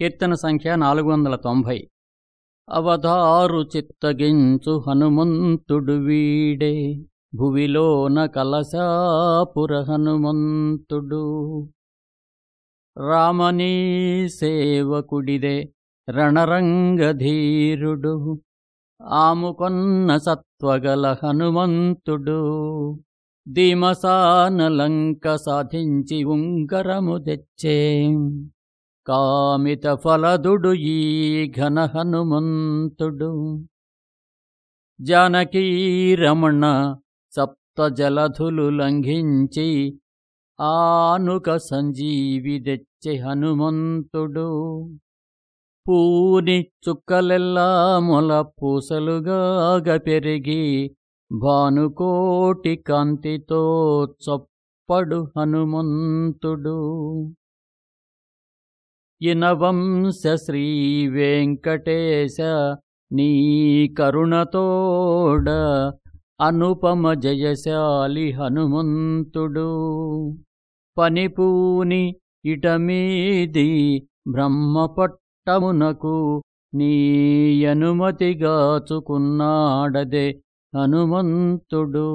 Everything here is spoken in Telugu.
కీర్తన సంఖ్య నాలుగు వందల తొంభై. అవధారు చిత్తగించు హనుమంతుడు వీడే భువిలోన కలశాపుర హనుమంతుడు. రామనీ సేవకుడిదే రణరంగధీరుడు. ఆముకొన్న సత్వగల హనుమంతుడు. దిమసానలంక సాధించి ఉంగరము తెచ్చే కామిత ఫలదుడు ఈ ఘన హనుమంతుడు. జానకీరమణ సప్త జలధులు లంఘించి ఆనుక సంజీవి తెచ్చి హనుమంతుడు. పూని చుక్కలెల్లా మొల పూసలుగాగ పెరిగి భానుకోటి కాంతితో చప్పడు హనుమంతుడు. ఇనవంశ శ్రీ వెంకటేశ నీ కరుణతోడ అనుపమ జయశాలి హనుమంతుడు. పనిపూని ఇటమీది బ్రహ్మపట్టమునకు నీ అనుమతిగాచుకున్నాడదే హనుమంతుడు.